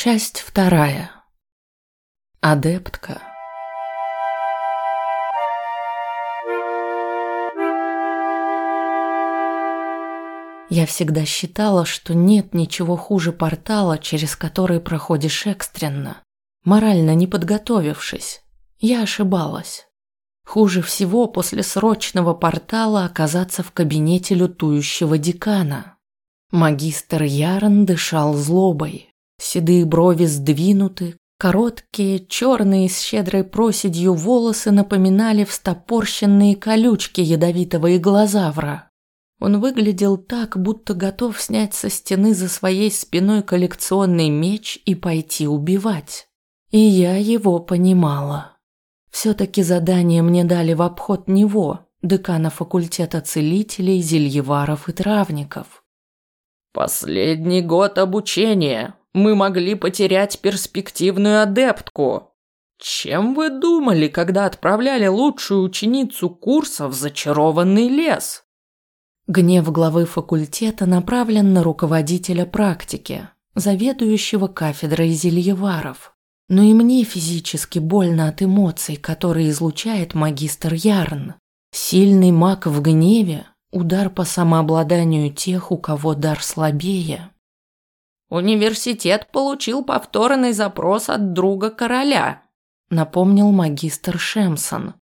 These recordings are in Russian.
Часть вторая. Адептка. Я всегда считала, что нет ничего хуже портала, через который проходишь экстренно, морально не подготовившись. Я ошибалась. Хуже всего после срочного портала оказаться в кабинете лютующего декана. Магистр Ярон дышал злобой. Седые брови сдвинуты, короткие, черные с щедрой проседью волосы напоминали встопорщенные колючки ядовитого иглозавра. Он выглядел так, будто готов снять со стены за своей спиной коллекционный меч и пойти убивать. И я его понимала. Все-таки задание мне дали в обход него, декана факультета целителей, зельеваров и травников. Последний год обучения. Мы могли потерять перспективную адептку. Чем вы думали, когда отправляли лучшую ученицу курса в зачарованный лес? Гнев главы факультета направлен на руководителя практики, заведующего кафедрой зельеваров. Но и мне физически больно от эмоций, которые излучает магистр Ярн. Сильный маг в гневе Удар по самообладанию тех, у кого дар слабее. Университет получил повторный запрос от друга короля, напомнил магистр Шемсон.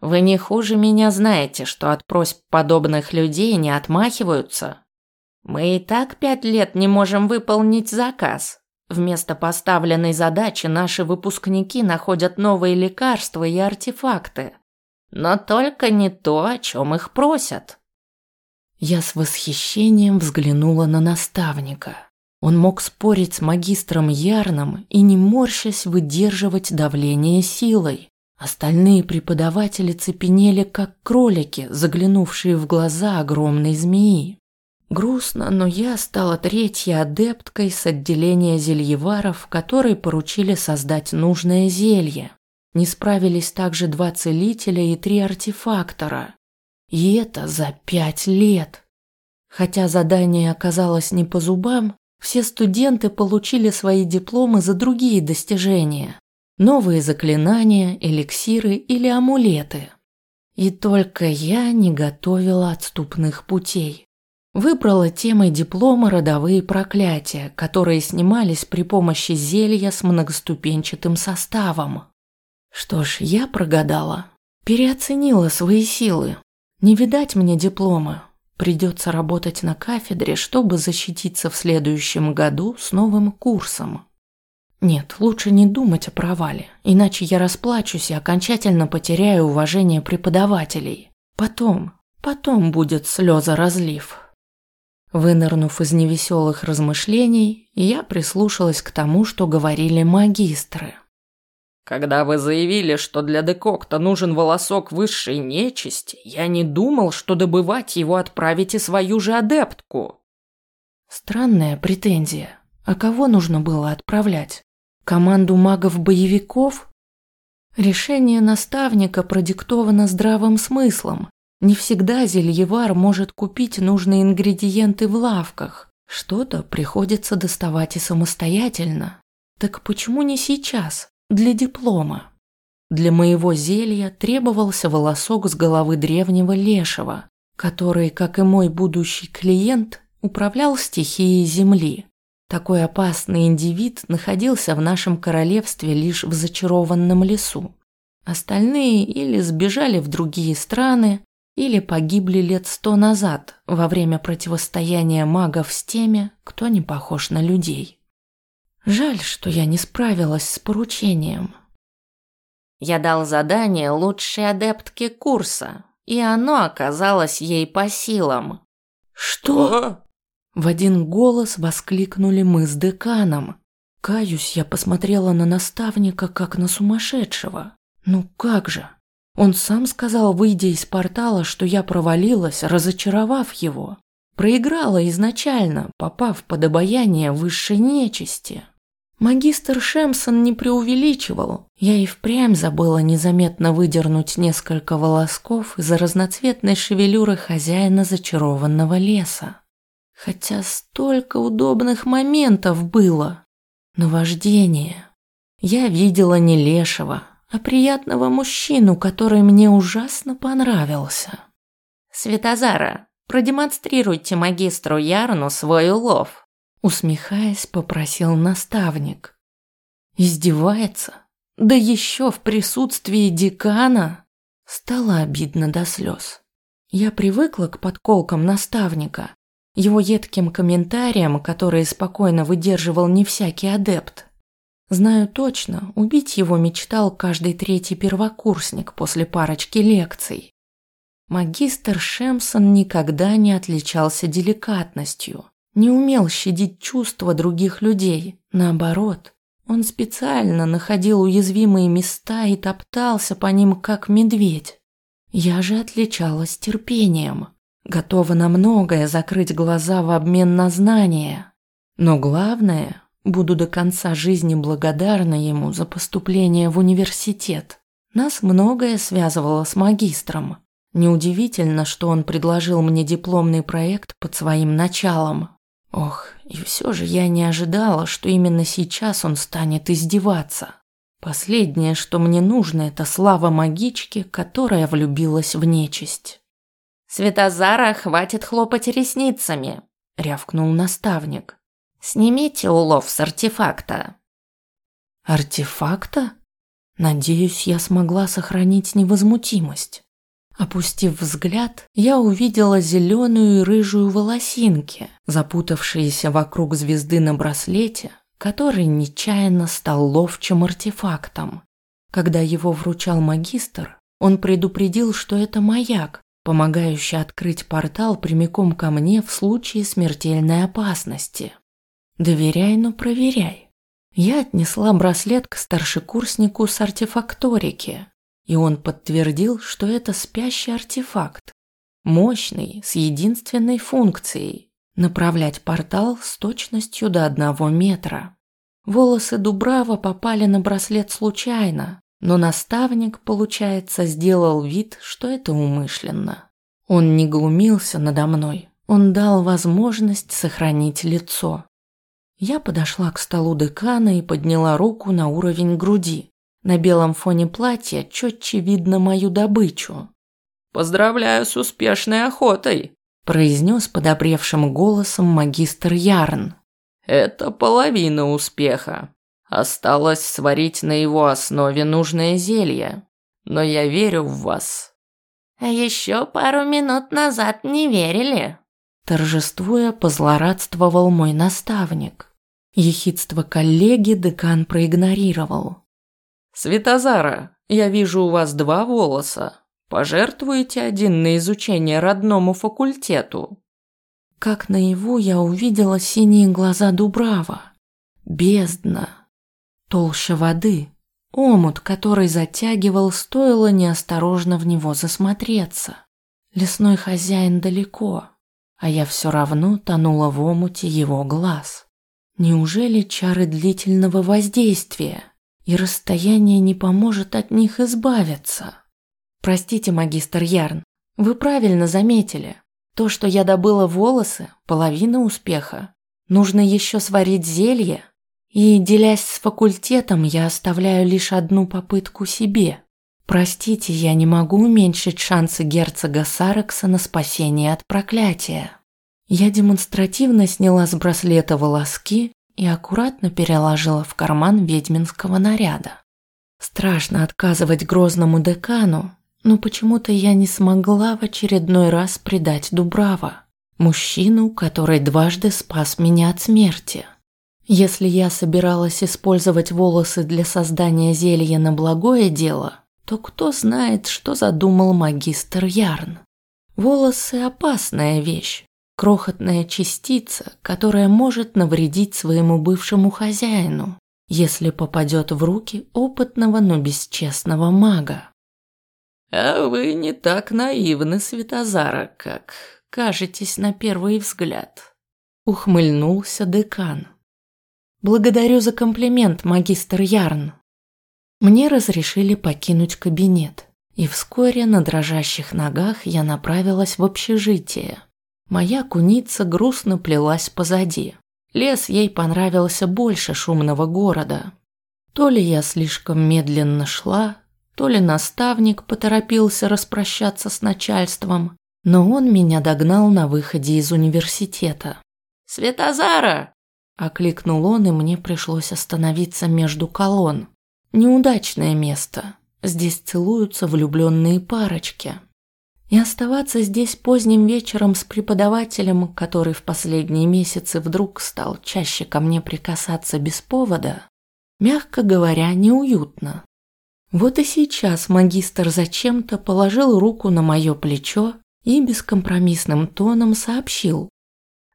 Вы не хуже меня знаете, что от просьб подобных людей не отмахиваются. Мы и так пять лет не можем выполнить заказ. Вместо поставленной задачи наши выпускники находят новые лекарства и артефакты. Но только не то, о чем их просят. Я с восхищением взглянула на наставника. Он мог спорить с магистром Ярном и, не морщась, выдерживать давление силой. Остальные преподаватели цепенели, как кролики, заглянувшие в глаза огромной змеи. Грустно, но я стала третьей адепткой с отделения зельеваров, которые поручили создать нужное зелье. Не справились также два целителя и три артефактора. И это за пять лет. Хотя задание оказалось не по зубам, все студенты получили свои дипломы за другие достижения. Новые заклинания, эликсиры или амулеты. И только я не готовила отступных путей. Выбрала темой диплома родовые проклятия, которые снимались при помощи зелья с многоступенчатым составом. Что ж, я прогадала. Переоценила свои силы, не видать мне диплома. Придется работать на кафедре, чтобы защититься в следующем году с новым курсом. Нет, лучше не думать о провале, иначе я расплачусь и окончательно потеряю уважение преподавателей. Потом, потом будет слезоразлив. Вынырнув из невеселых размышлений, я прислушалась к тому, что говорили магистры. Когда вы заявили, что для декокта нужен волосок высшей нечисти, я не думал, что добывать его отправите свою же адептку. Странная претензия. А кого нужно было отправлять? Команду магов-боевиков? Решение наставника продиктовано здравым смыслом. Не всегда зельевар может купить нужные ингредиенты в лавках. Что-то приходится доставать и самостоятельно. Так почему не сейчас? Для диплома. Для моего зелья требовался волосок с головы древнего лешего, который, как и мой будущий клиент, управлял стихией земли. Такой опасный индивид находился в нашем королевстве лишь в зачарованном лесу. Остальные или сбежали в другие страны, или погибли лет сто назад во время противостояния магов с теми, кто не похож на людей. Жаль, что я не справилась с поручением. Я дал задание лучшей адептке курса, и оно оказалось ей по силам. Что? В один голос воскликнули мы с деканом. Каюсь, я посмотрела на наставника как на сумасшедшего. Ну как же? Он сам сказал, выйдя из портала, что я провалилась, разочаровав его. Проиграла изначально, попав под обаяние высшей нечисти. Магистр Шемсон не преувеличивал. Я и впрямь забыла незаметно выдернуть несколько волосков из разноцветной шевелюры хозяина зачарованного леса. Хотя столько удобных моментов было. Наваждение. Я видела не лешего, а приятного мужчину, который мне ужасно понравился. «Светозара, продемонстрируйте магистру Ярну свой улов», усмехаясь, попросил наставник. Издевается? Да еще в присутствии декана? Стало обидно до слез. Я привыкла к подколкам наставника, его едким комментариям, которые спокойно выдерживал не всякий адепт. Знаю точно, убить его мечтал каждый третий первокурсник после парочки лекций. Магистр Шемсон никогда не отличался деликатностью, не умел щадить чувства других людей. Наоборот, он специально находил уязвимые места и топтался по ним, как медведь. Я же отличалась терпением, готова на многое закрыть глаза в обмен на знания. Но главное, Буду до конца жизни благодарна ему за поступление в университет. Нас многое связывало с магистром. Неудивительно, что он предложил мне дипломный проект под своим началом. Ох, и все же я не ожидала, что именно сейчас он станет издеваться. Последнее, что мне нужно, это слава магички, которая влюбилась в нечисть. «Светозара, хватит хлопать ресницами!» – рявкнул наставник. Снимите улов с артефакта. Артефакта? Надеюсь, я смогла сохранить невозмутимость. Опустив взгляд, я увидела зеленую и рыжую волосинки, запутавшиеся вокруг звезды на браслете, который нечаянно стал ловчим артефактом. Когда его вручал магистр, он предупредил, что это маяк, помогающий открыть портал прямиком ко мне в случае смертельной опасности. Доверяй, но проверяй. Я отнесла браслет к старшекурснику с артефакторики, и он подтвердил, что это спящий артефакт. Мощный, с единственной функцией – направлять портал с точностью до одного метра. Волосы Дубрава попали на браслет случайно, но наставник, получается, сделал вид, что это умышленно. Он не глумился надо мной, он дал возможность сохранить лицо. Я подошла к столу декана и подняла руку на уровень груди. На белом фоне платья четче видно мою добычу. «Поздравляю с успешной охотой», – произнес подобревшим голосом магистр Ярн. «Это половина успеха. Осталось сварить на его основе нужное зелье. Но я верю в вас». «А еще пару минут назад не верили», – торжествуя позлорадствовал мой наставник. Ехидство коллеги декан проигнорировал. «Светозара, я вижу у вас два волоса. Пожертвуете один на изучение родному факультету?» Как наяву я увидела синие глаза Дубрава. Бездна. Толща воды. Омут, который затягивал, стоило неосторожно в него засмотреться. Лесной хозяин далеко, а я все равно тонула в омуте его глаз. Неужели чары длительного воздействия и расстояние не поможет от них избавиться? Простите, магистр Ярн, вы правильно заметили. То, что я добыла волосы, половина успеха. Нужно еще сварить зелье. И, делясь с факультетом, я оставляю лишь одну попытку себе. Простите, я не могу уменьшить шансы герцога Сарекса на спасение от проклятия. Я демонстративно сняла с браслета волоски и аккуратно переложила в карман ведьминского наряда. Страшно отказывать грозному декану, но почему-то я не смогла в очередной раз предать Дубрава, мужчину, который дважды спас меня от смерти. Если я собиралась использовать волосы для создания зелья на благое дело, то кто знает, что задумал магистр Ярн. Волосы – опасная вещь, крохотная частица, которая может навредить своему бывшему хозяину, если попадет в руки опытного, но бесчестного мага. А вы не так наивны, Светозара, как кажетесь на первый взгляд. Ухмыльнулся декан. Благодарю за комплимент, магистр Ярн. Мне разрешили покинуть кабинет, и вскоре на дрожащих ногах я направилась в общежитие. Моя куница грустно плелась позади. Лес ей понравился больше шумного города. То ли я слишком медленно шла, то ли наставник поторопился распрощаться с начальством, но он меня догнал на выходе из университета. «Светозара!» – окликнул он, и мне пришлось остановиться между колонн. Неудачное место. Здесь целуются влюбленные парочки. И оставаться здесь поздним вечером с преподавателем, который в последние месяцы вдруг стал чаще ко мне прикасаться без повода, мягко говоря, неуютно. Вот и сейчас магистр зачем-то положил руку на мое плечо и бескомпромиссным тоном сообщил.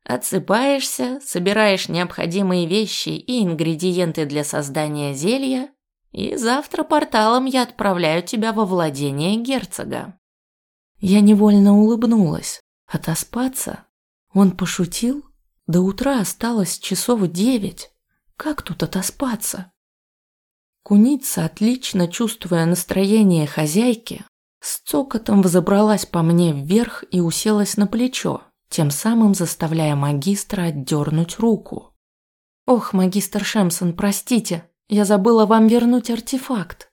«Отсыпаешься, собираешь необходимые вещи и ингредиенты для создания зелья, и завтра порталом я отправляю тебя во владение герцога». Я невольно улыбнулась. Отоспаться? Он пошутил? До утра осталось часов девять. Как тут отоспаться? Куница, отлично чувствуя настроение хозяйки, с цокотом взобралась по мне вверх и уселась на плечо, тем самым заставляя магистра отдернуть руку. «Ох, магистр Шемсон, простите, я забыла вам вернуть артефакт».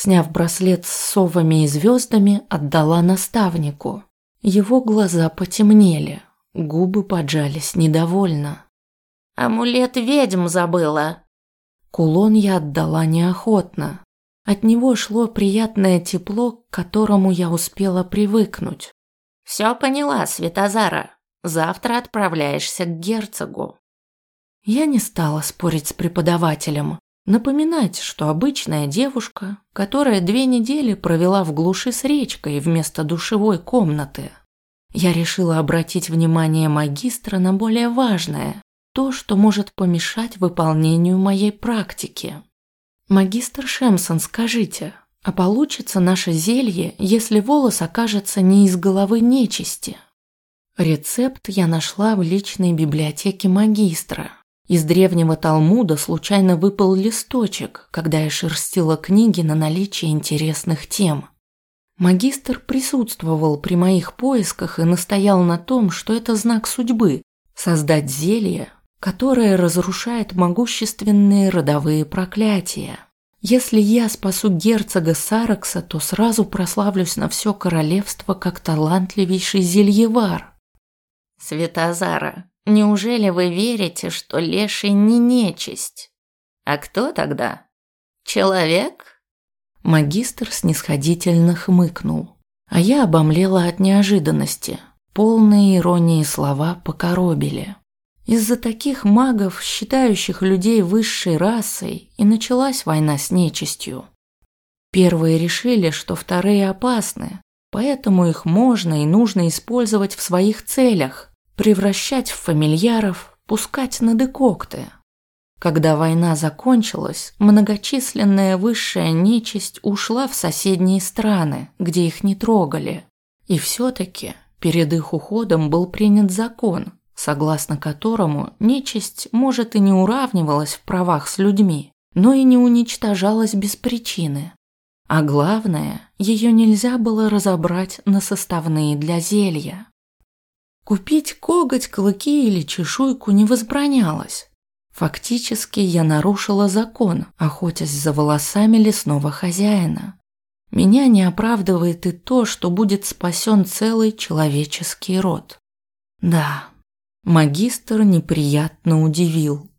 Сняв браслет с совами и звездами, отдала наставнику. Его глаза потемнели, губы поджались недовольно. «Амулет ведьм забыла». Кулон я отдала неохотно. От него шло приятное тепло, к которому я успела привыкнуть. «Все поняла, Светозара. Завтра отправляешься к герцогу». Я не стала спорить с преподавателем. Напоминать, что обычная девушка, которая две недели провела в глуши с речкой вместо душевой комнаты. Я решила обратить внимание магистра на более важное, то, что может помешать выполнению моей практики. Магистр Шемсон, скажите, а получится наше зелье, если волос окажется не из головы нечисти? Рецепт я нашла в личной библиотеке магистра. Из древнего Талмуда случайно выпал листочек, когда я шерстила книги на наличие интересных тем. Магистр присутствовал при моих поисках и настоял на том, что это знак судьбы – создать зелье, которое разрушает могущественные родовые проклятия. Если я спасу герцога Саракса, то сразу прославлюсь на все королевство как талантливейший зельевар. Светозара, Неужели вы верите, что леший не нечисть? А кто тогда? Человек? Магистр снисходительно хмыкнул, а я обомлела от неожиданности. Полные иронии слова покоробили. Из-за таких магов, считающих людей высшей расой, и началась война с нечистью. Первые решили, что вторые опасны, поэтому их можно и нужно использовать в своих целях, превращать в фамильяров, пускать на декокты. Когда война закончилась, многочисленная высшая нечисть ушла в соседние страны, где их не трогали. И все-таки перед их уходом был принят закон, согласно которому нечисть, может, и не уравнивалась в правах с людьми, но и не уничтожалась без причины. А главное, ее нельзя было разобрать на составные для зелья. Купить коготь, клыки или чешуйку не возбранялось. Фактически я нарушила закон, охотясь за волосами лесного хозяина. Меня не оправдывает и то, что будет спасен целый человеческий род. Да, магистр неприятно удивил.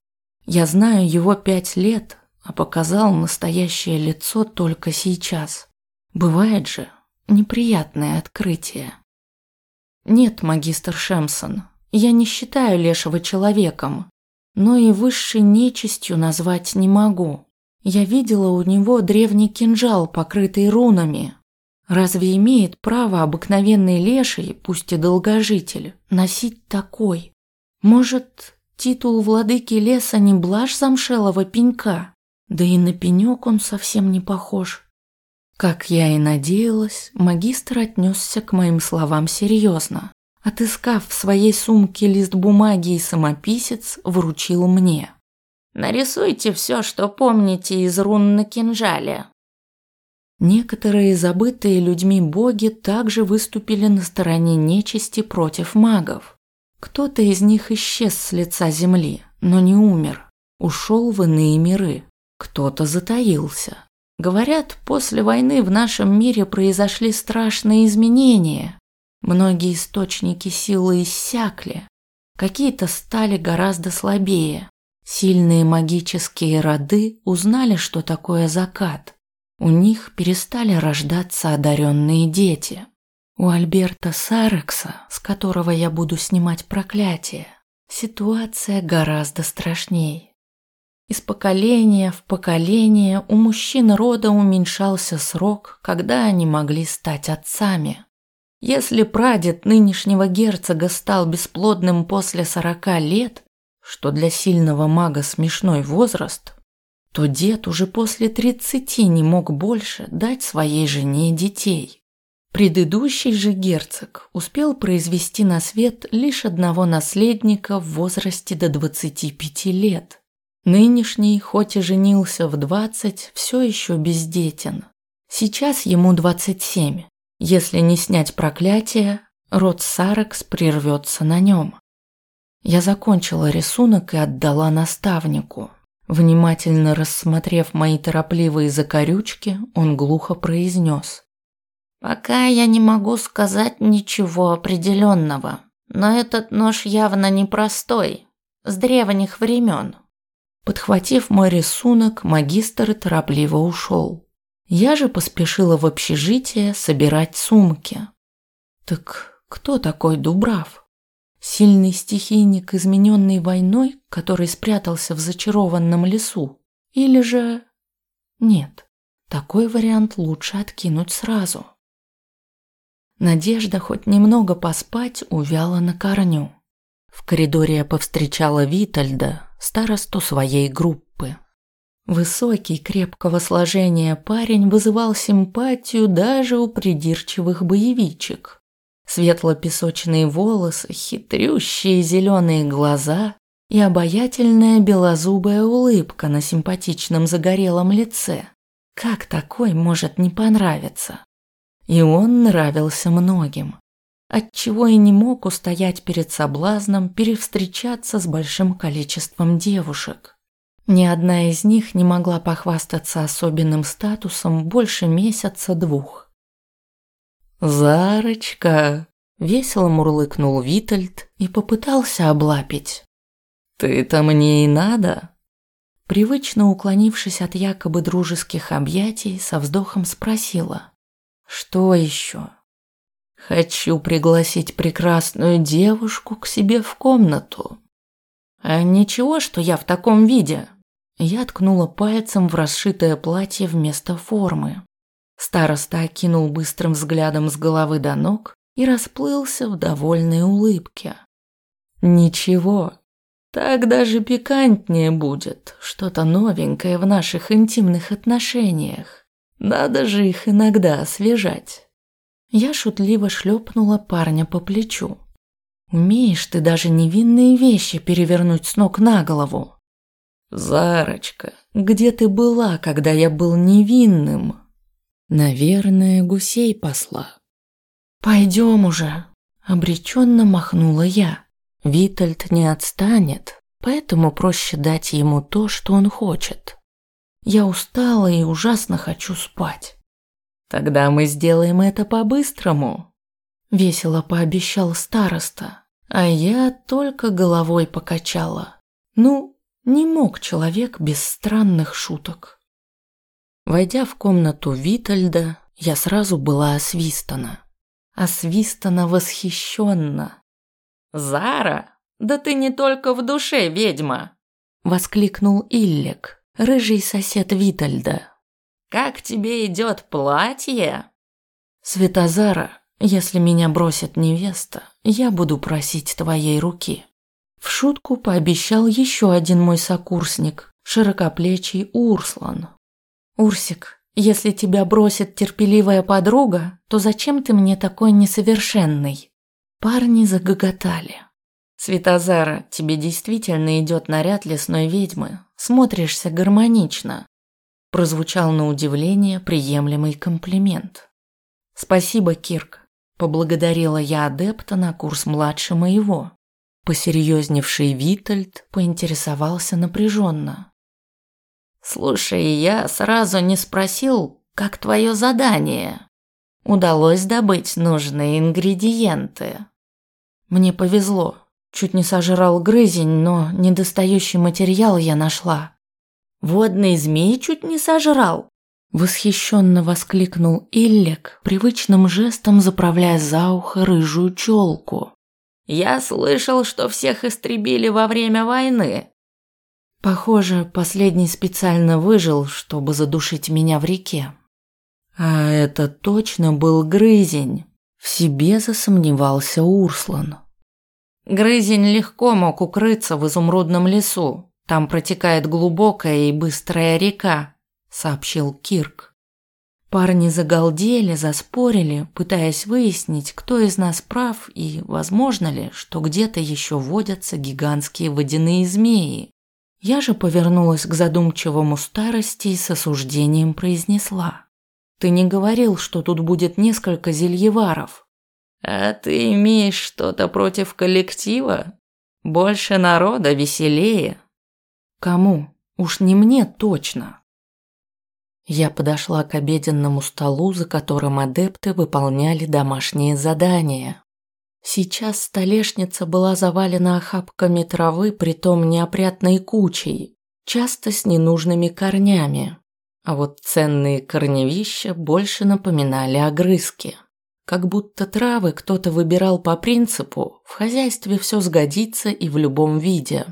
Я знаю его пять лет, а показал настоящее лицо только сейчас. Бывает же неприятное открытие. Нет, магистр Шемсон, я не считаю Лешего человеком, но и высшей нечистью назвать не могу. Я видела у него древний кинжал, покрытый рунами. Разве имеет право обыкновенный леший, пусть и долгожитель, носить такой? Может, титул владыки леса не блажь замшелого пенька? Да и на пенек он совсем не похож. Как я и надеялась, магистр отнесся к моим словам серьезно. Отыскав в своей сумке лист бумаги и самописец, вручил мне. «Нарисуйте все, что помните из рун на кинжале». Некоторые забытые людьми боги также выступили на стороне нечисти против магов. Кто-то из них исчез с лица земли, но не умер, ушел в иные миры. Кто-то затаился. Говорят, после войны в нашем мире произошли страшные изменения. Многие источники силы иссякли, какие-то стали гораздо слабее. Сильные магические роды узнали, что такое закат. У них перестали рождаться одаренные дети. У Альберта Сарекса, с которого я буду снимать проклятие, ситуация гораздо страшней. Из поколения в поколение у мужчин рода уменьшался срок, когда они могли стать отцами. Если прадед нынешнего герцога стал бесплодным после сорока лет, что для сильного мага смешной возраст, то дед уже после тридцати не мог больше дать своей жене детей. Предыдущий же герцог успел произвести на свет лишь одного наследника в возрасте до 25 лет. Нынешний, хоть и женился в 20, все еще бездетен. Сейчас ему 27. Если не снять проклятие, род Сарекс прервется на нем. Я закончила рисунок и отдала наставнику. Внимательно рассмотрев мои торопливые закорючки, он глухо произнес. «Пока я не могу сказать ничего определенного, но этот нож явно непростой, с древних времен». Подхватив мой рисунок, магистр торопливо ушел. Я же поспешила в общежитие собирать сумки. Так кто такой Дубрав? Сильный стихийник, измененный войной, который спрятался в зачарованном лесу? Или же... Нет, такой вариант лучше откинуть сразу. Надежда хоть немного поспать увяла на корню. В коридоре я повстречала Витальда, старосту своей группы. Высокий, крепкого сложения парень вызывал симпатию даже у придирчивых боевичек. Светло-песочные волосы, хитрющие зеленые глаза и обаятельная белозубая улыбка на симпатичном загорелом лице. Как такой может не понравиться? И он нравился многим. Отчего и не мог устоять перед соблазном перевстречаться с большим количеством девушек. Ни одна из них не могла похвастаться особенным статусом больше месяца-двух. «Зарочка!» – весело мурлыкнул Витальд и попытался облапить. «Ты-то мне и надо!» Привычно уклонившись от якобы дружеских объятий, со вздохом спросила. «Что еще?» «Хочу пригласить прекрасную девушку к себе в комнату». «А ничего, что я в таком виде?» Я ткнула пальцем в расшитое платье вместо формы. Староста окинул быстрым взглядом с головы до ног и расплылся в довольной улыбке. «Ничего, так даже пикантнее будет, что-то новенькое в наших интимных отношениях. Надо же их иногда освежать». Я шутливо шлепнула парня по плечу. «Умеешь ты даже невинные вещи перевернуть с ног на голову?» «Зарочка, где ты была, когда я был невинным?» Наверное, гусей посла. Пойдем уже, обреченно махнула я. Витальд не отстанет, поэтому проще дать ему то, что он хочет. Я устала и ужасно хочу спать. Тогда мы сделаем это по-быстрому, весело пообещал староста, а я только головой покачала. Ну, не мог человек без странных шуток. Войдя в комнату Витальда, я сразу была освистана. Освистана восхищенно. «Зара, да ты не только в душе ведьма!» Воскликнул Иллик, рыжий сосед Витальда. «Как тебе идет платье?» «Светозара, если меня бросит невеста, я буду просить твоей руки». В шутку пообещал еще один мой сокурсник, широкоплечий Урслан, «Урсик, если тебя бросит терпеливая подруга, то зачем ты мне такой несовершенный?» Парни загоготали. «Светозара, тебе действительно идет наряд лесной ведьмы. Смотришься гармонично», – прозвучал на удивление приемлемый комплимент. «Спасибо, Кирк», – поблагодарила я адепта на курс младше моего. Посерьезневший Витальд поинтересовался напряженно. «Слушай, я сразу не спросил, как твое задание? Удалось добыть нужные ингредиенты?» Мне повезло. Чуть не сожрал грызень, но недостающий материал я нашла. «Водный змей чуть не сожрал?» Восхищенно воскликнул Иллик, привычным жестом заправляя за ухо рыжую челку. «Я слышал, что всех истребили во время войны». Похоже, последний специально выжил, чтобы задушить меня в реке. А это точно был грызень. В себе засомневался Урслан. Грызень легко мог укрыться в изумрудном лесу. Там протекает глубокая и быстрая река, сообщил Кирк. Парни загалдели, заспорили, пытаясь выяснить, кто из нас прав и возможно ли, что где-то еще водятся гигантские водяные змеи. Я же повернулась к задумчивому старости и с осуждением произнесла: "Ты не говорил, что тут будет несколько зельеваров?" А ты имеешь что-то против коллектива? Больше народа, веселее. Кому? Уж не мне точно. Я подошла к обеденному столу, за которым адепты выполняли домашние задания. Сейчас столешница была завалена охапками травы, притом неопрятной кучей, часто с ненужными корнями. А вот ценные корневища больше напоминали огрызки. Как будто травы кто-то выбирал по принципу «в хозяйстве все сгодится и в любом виде».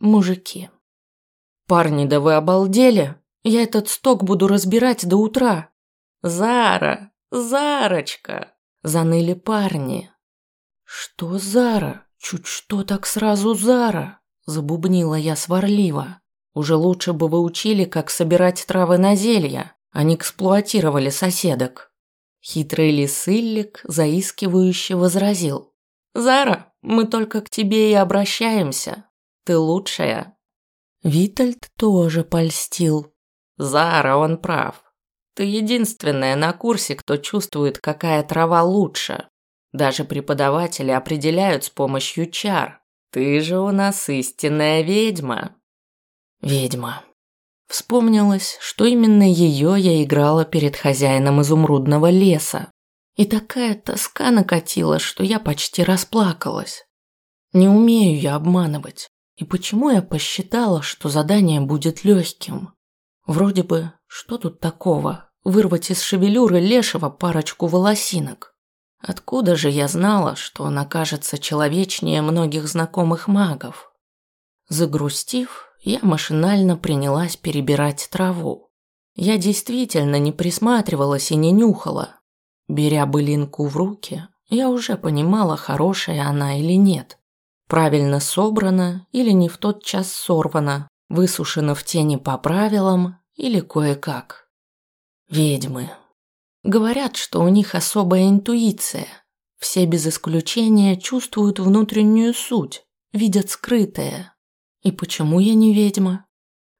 Мужики. «Парни, да вы обалдели? Я этот сток буду разбирать до утра». «Зара! Зарочка!» – заныли парни. «Что Зара? Чуть что так сразу Зара?» – забубнила я сварливо. «Уже лучше бы вы учили, как собирать травы на зелья, а не эксплуатировали соседок». Хитрый лисыльник заискивающе возразил. «Зара, мы только к тебе и обращаемся. Ты лучшая». Витальд тоже польстил. «Зара, он прав. Ты единственная на курсе, кто чувствует, какая трава лучше. Даже преподаватели определяют с помощью чар. Ты же у нас истинная ведьма». «Ведьма», Вспомнилось, что именно ее я играла перед хозяином изумрудного леса. И такая тоска накатила, что я почти расплакалась. Не умею я обманывать. И почему я посчитала, что задание будет легким? Вроде бы, что тут такого? Вырвать из шевелюры лешего парочку волосинок. Откуда же я знала, что он окажется человечнее многих знакомых магов? Загрустив, я машинально принялась перебирать траву. Я действительно не присматривалась и не нюхала. Беря былинку в руки, я уже понимала, хорошая она или нет. Правильно собрана или не в тот час сорвана, высушена в тени по правилам или кое-как. Ведьмы. Говорят, что у них особая интуиция. Все без исключения чувствуют внутреннюю суть, видят скрытое. И почему я не ведьма?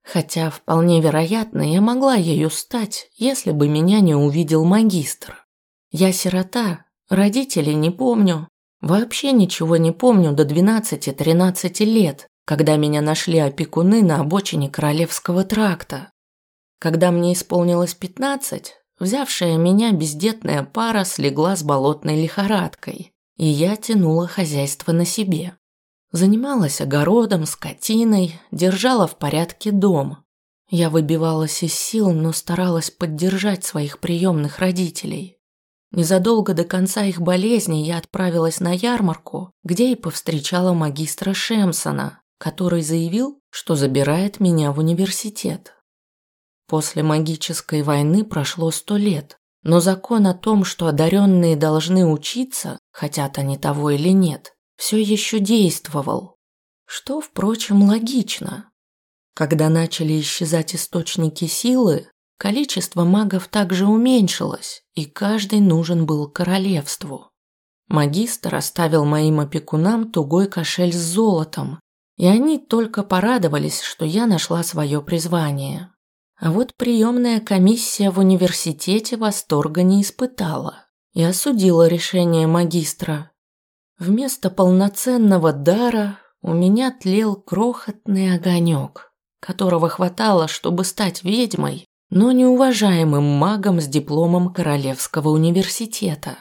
Хотя, вполне вероятно, я могла ею стать, если бы меня не увидел магистр. Я сирота, родителей не помню, вообще ничего не помню до 12-13 лет, когда меня нашли опекуны на обочине Королевского тракта. Когда мне исполнилось 15, взявшая меня бездетная пара слегла с болотной лихорадкой, и я тянула хозяйство на себе. Занималась огородом, скотиной, держала в порядке дом. Я выбивалась из сил, но старалась поддержать своих приемных родителей. Незадолго до конца их болезни я отправилась на ярмарку, где и повстречала магистра Шемсона, который заявил, что забирает меня в университет. После магической войны прошло сто лет, но закон о том, что одаренные должны учиться, хотят они того или нет, все еще действовал. Что, впрочем, логично. Когда начали исчезать источники силы, количество магов также уменьшилось, и каждый нужен был королевству. Магистр оставил моим опекунам тугой кошель с золотом, и они только порадовались, что я нашла свое призвание. А вот приемная комиссия в университете восторга не испытала и осудила решение магистра, Вместо полноценного дара у меня тлел крохотный огонек, которого хватало, чтобы стать ведьмой, но неуважаемым магом с дипломом Королевского университета.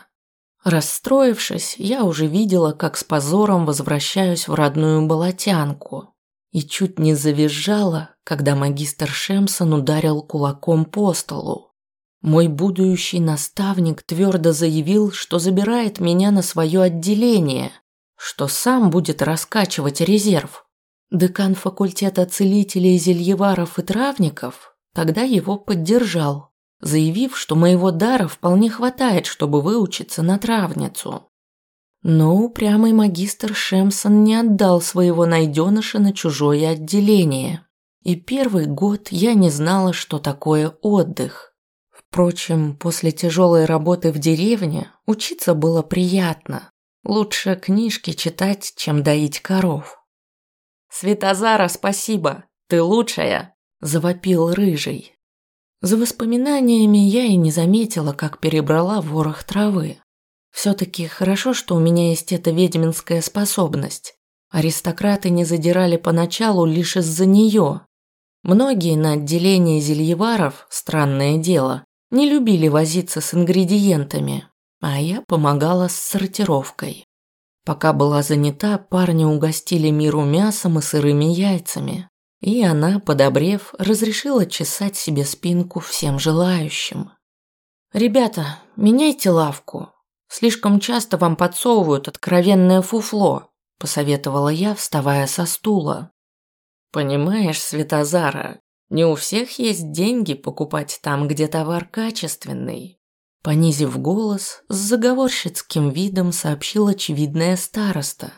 Расстроившись, я уже видела, как с позором возвращаюсь в родную болотянку и чуть не завизжала, когда магистр Шемсон ударил кулаком по столу. Мой будущий наставник твердо заявил, что забирает меня на свое отделение, что сам будет раскачивать резерв. Декан факультета целителей, зельеваров и травников тогда его поддержал, заявив, что моего дара вполне хватает, чтобы выучиться на травницу. Но упрямый магистр Шемсон не отдал своего найденыша на чужое отделение. И первый год я не знала, что такое отдых. Впрочем, после тяжелой работы в деревне учиться было приятно. Лучше книжки читать, чем доить коров. «Светозара, спасибо! Ты лучшая!» – завопил рыжий. За воспоминаниями я и не заметила, как перебрала ворох травы. Все-таки хорошо, что у меня есть эта ведьминская способность. Аристократы не задирали поначалу лишь из-за нее. Многие на отделении зельеваров, странное дело, не любили возиться с ингредиентами, а я помогала с сортировкой. Пока была занята, парни угостили Миру мясом и сырыми яйцами, и она, подобрев, разрешила чесать себе спинку всем желающим. «Ребята, меняйте лавку. Слишком часто вам подсовывают откровенное фуфло», – посоветовала я, вставая со стула. «Понимаешь, Светозара, не у всех есть деньги покупать там, где товар качественный. Понизив голос, с заговорщицким видом сообщил очевидная староста.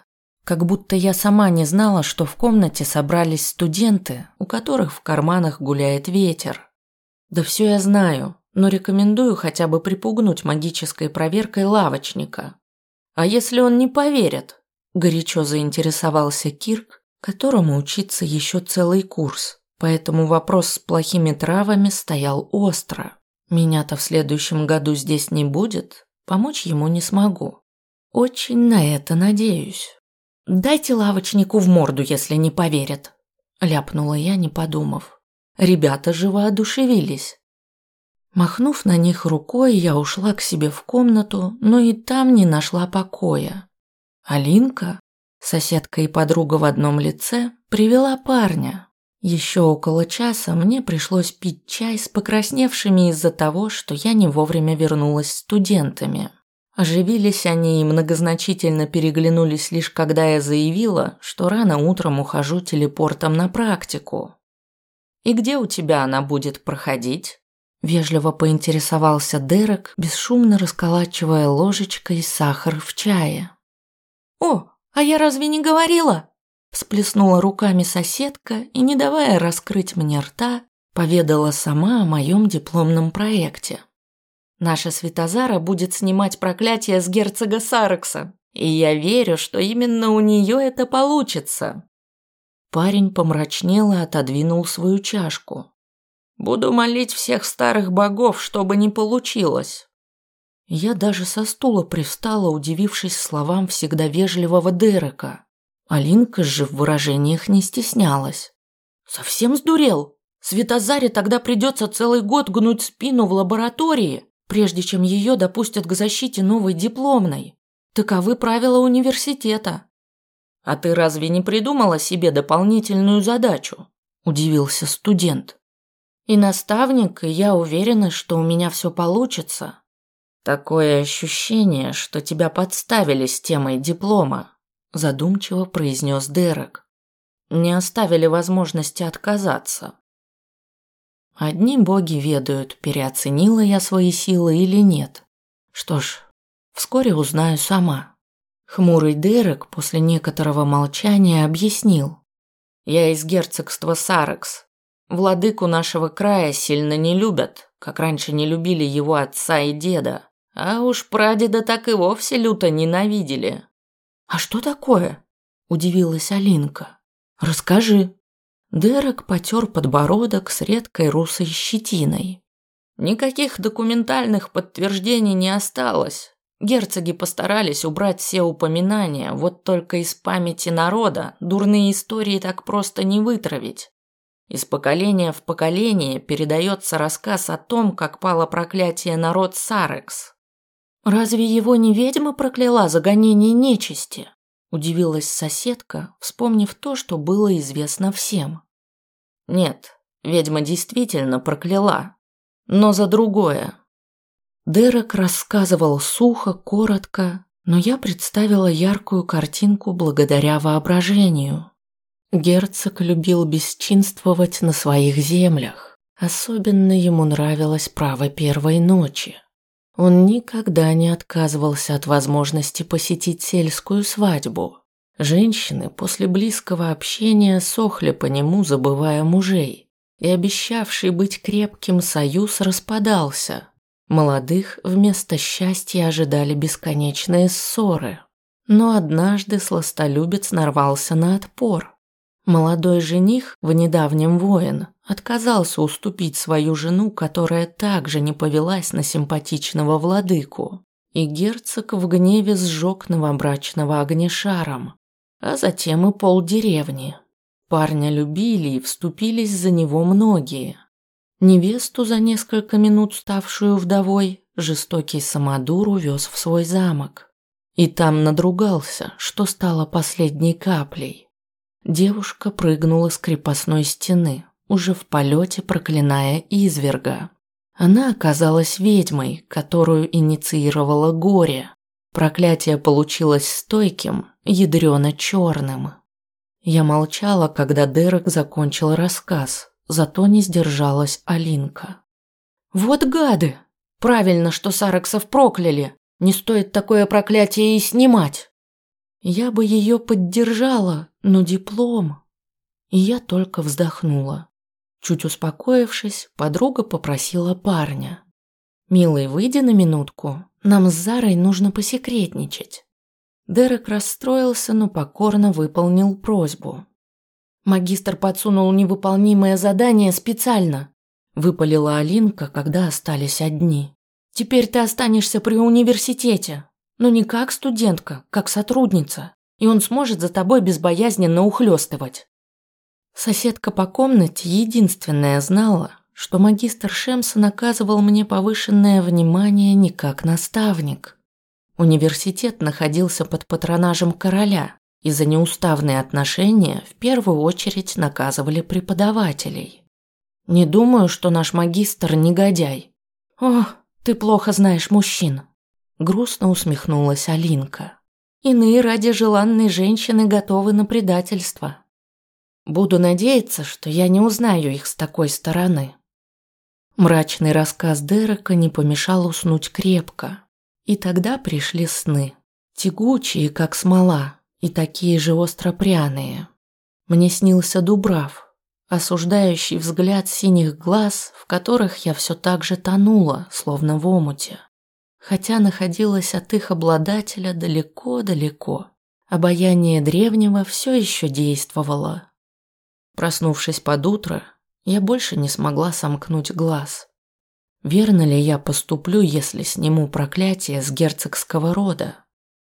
Как будто я сама не знала, что в комнате собрались студенты, у которых в карманах гуляет ветер. Да все я знаю, но рекомендую хотя бы припугнуть магической проверкой лавочника. А если он не поверит? Горячо заинтересовался Кирк, которому учиться еще целый курс. Поэтому вопрос с плохими травами стоял остро. Меня-то в следующем году здесь не будет, помочь ему не смогу. Очень на это надеюсь. Дайте лавочнику в морду, если не поверит, ляпнула я, не подумав. Ребята же воодушевились. Махнув на них рукой, я ушла к себе в комнату, но и там не нашла покоя. Алинка, соседка и подруга в одном лице, привела парня, еще около часа мне пришлось пить чай с покрасневшими из-за того, что я не вовремя вернулась студентами. Оживились они и многозначительно переглянулись лишь когда я заявила, что рано утром ухожу телепортом на практику. «И где у тебя она будет проходить?» Вежливо поинтересовался Дерек, бесшумно расколачивая ложечкой сахар в чае. «О, а я разве не говорила?» Всплеснула руками соседка и, не давая раскрыть мне рта, поведала сама о моем дипломном проекте. Наша Светозара будет снимать проклятие с герцога Сарекса, и я верю, что именно у нее это получится. Парень помрачнел и отодвинул свою чашку. Буду молить всех старых богов, чтобы не получилось. Я даже со стула привстала, удивившись словам всегда вежливого Дерека. Алинка же в выражениях не стеснялась. «Совсем сдурел? Светозаре тогда придется целый год гнуть спину в лаборатории, прежде чем ее допустят к защите новой дипломной. Таковы правила университета». «А ты разве не придумала себе дополнительную задачу?» – удивился студент. «И наставник, и я уверена, что у меня все получится». «Такое ощущение, что тебя подставили с темой диплома», задумчиво произнес Дерек. Не оставили возможности отказаться. Одни боги ведают, переоценила я свои силы или нет. Что ж, вскоре узнаю сама. Хмурый Дерек после некоторого молчания объяснил. Я из герцогства Сарекс. Владыку нашего края сильно не любят, как раньше не любили его отца и деда. А уж прадеда так и вовсе люто ненавидели. «А что такое?» – удивилась Алинка. «Расскажи». Дерек потер подбородок с редкой русой щетиной. «Никаких документальных подтверждений не осталось. Герцоги постарались убрать все упоминания, вот только из памяти народа дурные истории так просто не вытравить. Из поколения в поколение передается рассказ о том, как пало проклятие народ Сарекс. «Разве его не ведьма прокляла за гонение нечисти?» – удивилась соседка, вспомнив то, что было известно всем. «Нет, ведьма действительно прокляла, но за другое». Дерек рассказывал сухо, коротко, но я представила яркую картинку благодаря воображению. Герцог любил бесчинствовать на своих землях. Особенно ему нравилось право первой ночи. Он никогда не отказывался от возможности посетить сельскую свадьбу. Женщины после близкого общения сохли по нему, забывая мужей, и обещавший быть крепким союз распадался. Молодых вместо счастья ожидали бесконечные ссоры. Но однажды сластолюбец нарвался на отпор. Молодой жених, в недавнем воин, отказался уступить свою жену, которая также не повелась на симпатичного владыку, и герцог в гневе сжег новобрачного огнешаром, а затем и полдеревни. Парня любили и вступились за него многие. Невесту, за несколько минут ставшую вдовой, жестокий самодур увез в свой замок. И там надругался, что стало последней каплей. Девушка прыгнула с крепостной стены, уже в полете проклиная изверга. Она оказалась ведьмой, которую инициировала горе. Проклятие получилось стойким, ядрено черным. Я молчала, когда Дерек закончил рассказ, зато не сдержалась Алинка. «Вот гады! Правильно, что Сарексов прокляли! Не стоит такое проклятие и снимать!» Я бы ее поддержала, но диплом... И я только вздохнула. Чуть успокоившись, подруга попросила парня. «Милый, выйди на минутку. Нам с Зарой нужно посекретничать». Дерек расстроился, но покорно выполнил просьбу. «Магистр подсунул невыполнимое задание специально», – выпалила Алинка, когда остались одни. «Теперь ты останешься при университете, но не как студентка, как сотрудница, и он сможет за тобой безбоязненно ухлёстывать. Соседка по комнате единственная знала, что магистр Шемса наказывал мне повышенное внимание не как наставник. Университет находился под патронажем короля, и за неуставные отношения в первую очередь наказывали преподавателей. Не думаю, что наш магистр негодяй. О, ты плохо знаешь мужчин. Грустно усмехнулась Алинка. Иные ради желанной женщины готовы на предательство. Буду надеяться, что я не узнаю их с такой стороны. Мрачный рассказ Дерека не помешал уснуть крепко. И тогда пришли сны. Тягучие, как смола, и такие же остро-пряные. Мне снился Дубрав, осуждающий взгляд синих глаз, в которых я все так же тонула, словно в омуте хотя находилась от их обладателя далеко-далеко. Обаяние древнего все еще действовало. Проснувшись под утро, я больше не смогла сомкнуть глаз. Верно ли я поступлю, если сниму проклятие с герцогского рода?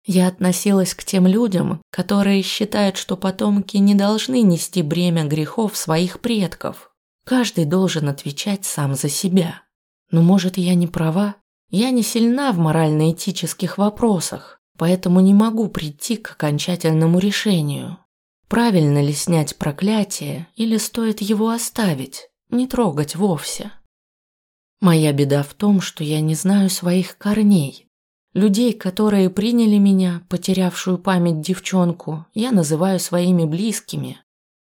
Я относилась к тем людям, которые считают, что потомки не должны нести бремя грехов своих предков. Каждый должен отвечать сам за себя. Но может я не права? Я не сильна в морально-этических вопросах, поэтому не могу прийти к окончательному решению. Правильно ли снять проклятие или стоит его оставить, не трогать вовсе? Моя беда в том, что я не знаю своих корней. Людей, которые приняли меня, потерявшую память девчонку, я называю своими близкими.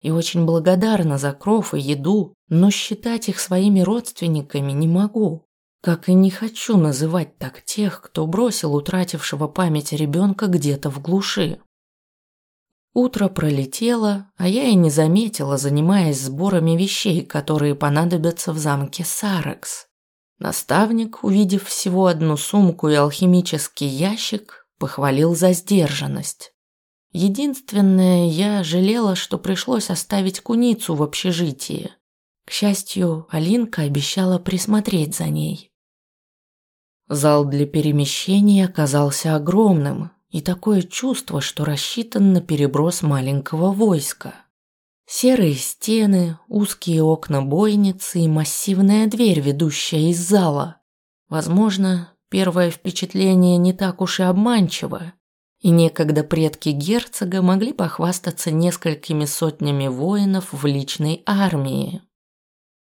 И очень благодарна за кров и еду, но считать их своими родственниками не могу. Как и не хочу называть так тех, кто бросил утратившего память ребенка где-то в глуши. Утро пролетело, а я и не заметила, занимаясь сборами вещей, которые понадобятся в замке Сарекс. Наставник, увидев всего одну сумку и алхимический ящик, похвалил за сдержанность. Единственное, я жалела, что пришлось оставить куницу в общежитии. К счастью, Алинка обещала присмотреть за ней. Зал для перемещения оказался огромным, и такое чувство, что рассчитан на переброс маленького войска. Серые стены, узкие окна бойницы и массивная дверь, ведущая из зала. Возможно, первое впечатление не так уж и обманчиво, и некогда предки герцога могли похвастаться несколькими сотнями воинов в личной армии.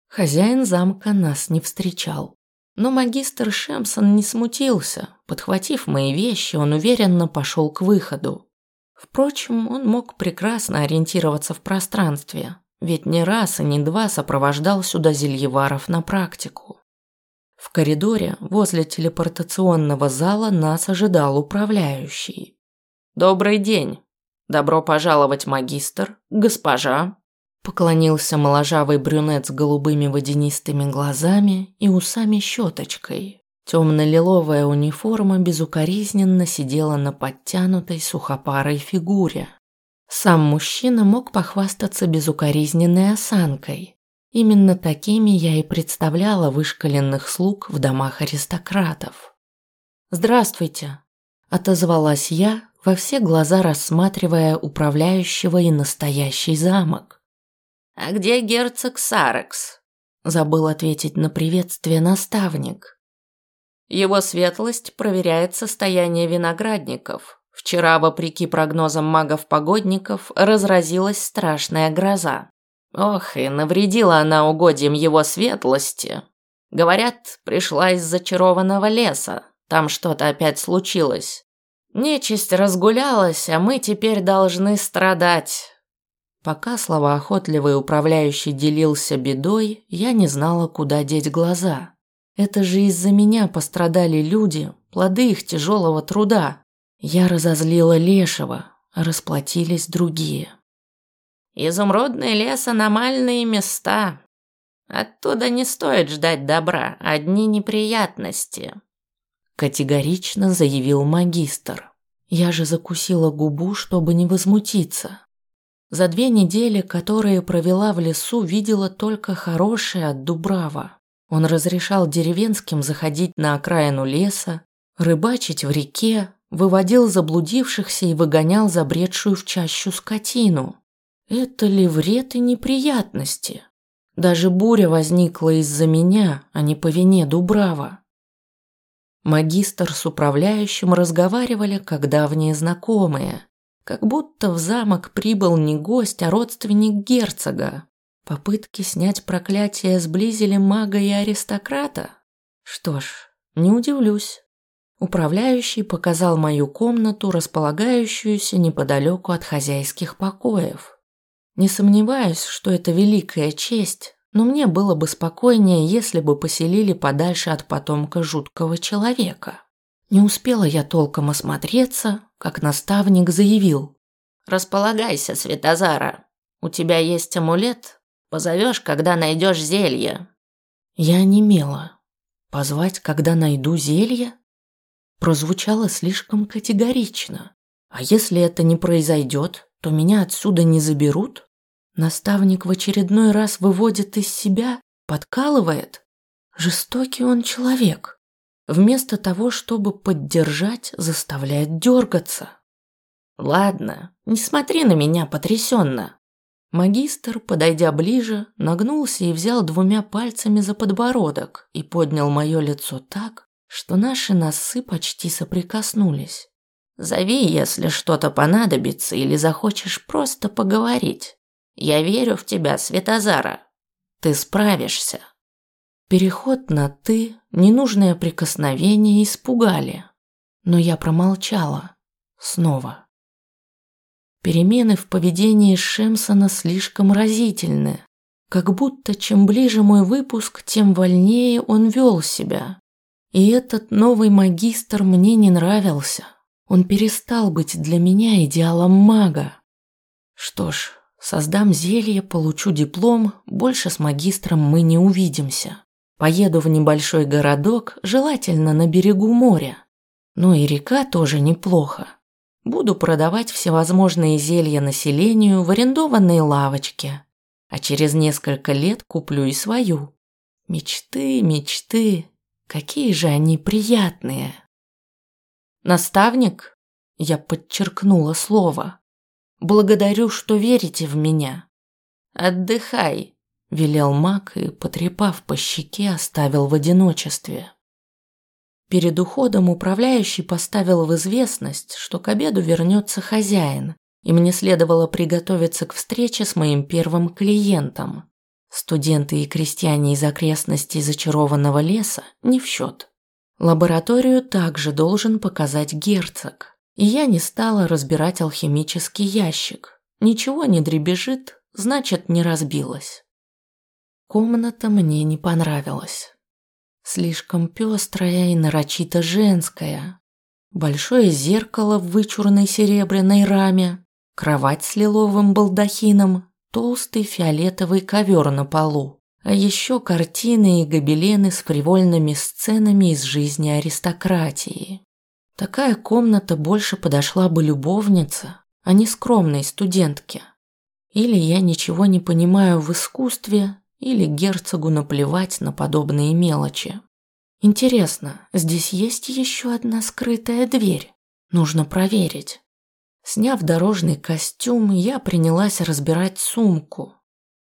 Хозяин замка нас не встречал. Но магистр Шемсон не смутился. Подхватив мои вещи, он уверенно пошел к выходу. Впрочем, он мог прекрасно ориентироваться в пространстве, ведь не раз и не два сопровождал сюда зельеваров на практику. В коридоре возле телепортационного зала нас ожидал управляющий. «Добрый день. Добро пожаловать, магистр, госпожа». Поклонился моложавый брюнет с голубыми водянистыми глазами и усами-щеточкой. Темно-лиловая униформа безукоризненно сидела на подтянутой сухопарой фигуре. Сам мужчина мог похвастаться безукоризненной осанкой. Именно такими я и представляла вышкаленных слуг в домах аристократов. «Здравствуйте», – отозвалась я, во все глаза рассматривая управляющего и настоящий замок. «А где герцог Сарекс?» – забыл ответить на приветствие наставник. Его светлость проверяет состояние виноградников. Вчера, вопреки прогнозам магов-погодников, разразилась страшная гроза. Ох, и навредила она угодьям его светлости. Говорят, пришла из зачарованного леса. Там что-то опять случилось. Нечисть разгулялась, а мы теперь должны страдать. Пока словоохотливый управляющий делился бедой, я не знала, куда деть глаза. Это же из-за меня пострадали люди, плоды их тяжелого труда. Я разозлила Лешего, а расплатились другие. Изумрудный лес – аномальные места. Оттуда не стоит ждать добра, одни неприятности. Категорично заявил магистр. Я же закусила губу, чтобы не возмутиться. За две недели, которые провела в лесу, видела только хорошее от Дубрава. Он разрешал деревенским заходить на окраину леса, рыбачить в реке, выводил заблудившихся и выгонял забредшую в чащу скотину. Это ли вред и неприятности? Даже буря возникла из-за меня, а не по вине Дубрава. Магистр с управляющим разговаривали как давние знакомые, как будто в замок прибыл не гость, а родственник герцога. Попытки снять проклятие сблизили мага и аристократа? Что ж, не удивлюсь. Управляющий показал мою комнату, располагающуюся неподалеку от хозяйских покоев. Не сомневаюсь, что это великая честь, но мне было бы спокойнее, если бы поселили подальше от потомка жуткого человека. Не успела я толком осмотреться, как наставник заявил. «Располагайся, Светозара. У тебя есть амулет, Позовешь, когда найдешь зелье». Я немела. Позвать, когда найду зелье? Прозвучало слишком категорично. А если это не произойдет, то меня отсюда не заберут? Наставник в очередной раз выводит из себя, подкалывает. Жестокий он человек. Вместо того, чтобы поддержать, заставляет дергаться. Ладно, не смотри на меня потрясенно. Магистр, подойдя ближе, нагнулся и взял двумя пальцами за подбородок и поднял мое лицо так, что наши носы почти соприкоснулись. «Зови, если что-то понадобится или захочешь просто поговорить. Я верю в тебя, Светозара. Ты справишься». Переход на «ты», ненужное прикосновение испугали. Но я промолчала. Снова. Перемены в поведении Шемсона слишком разительны. Как будто чем ближе мой выпуск, тем вольнее он вел себя. И этот новый магистр мне не нравился. Он перестал быть для меня идеалом мага. Что ж, создам зелье, получу диплом, больше с магистром мы не увидимся. Поеду в небольшой городок, желательно на берегу моря. Ну и река тоже неплохо. Буду продавать всевозможные зелья населению в арендованной лавочке. А через несколько лет куплю и свою. Мечты, мечты. Какие же они приятные. Наставник, я подчеркнула слово. Благодарю, что верите в меня. Отдыхай, велел маг и, потрепав по щеке, оставил в одиночестве. Перед уходом управляющий поставил в известность, что к обеду вернется хозяин, и мне следовало приготовиться к встрече с моим первым клиентом. Студенты и крестьяне из окрестностей зачарованного леса не в счет. Лабораторию также должен показать герцог. И я не стала разбирать алхимический ящик. Ничего не дребезжит, значит, не разбилась. Комната мне не понравилась. Слишком пестрая и нарочито женская. Большое зеркало в вычурной серебряной раме, кровать с лиловым балдахином, толстый фиолетовый ковер на полу, а еще картины и гобелены с привольными сценами из жизни аристократии. Такая комната больше подошла бы любовнице, а не скромной студентке. Или я ничего не понимаю в искусстве, или герцогу наплевать на подобные мелочи. Интересно, здесь есть еще одна скрытая дверь? Нужно проверить. Сняв дорожный костюм, я принялась разбирать сумку.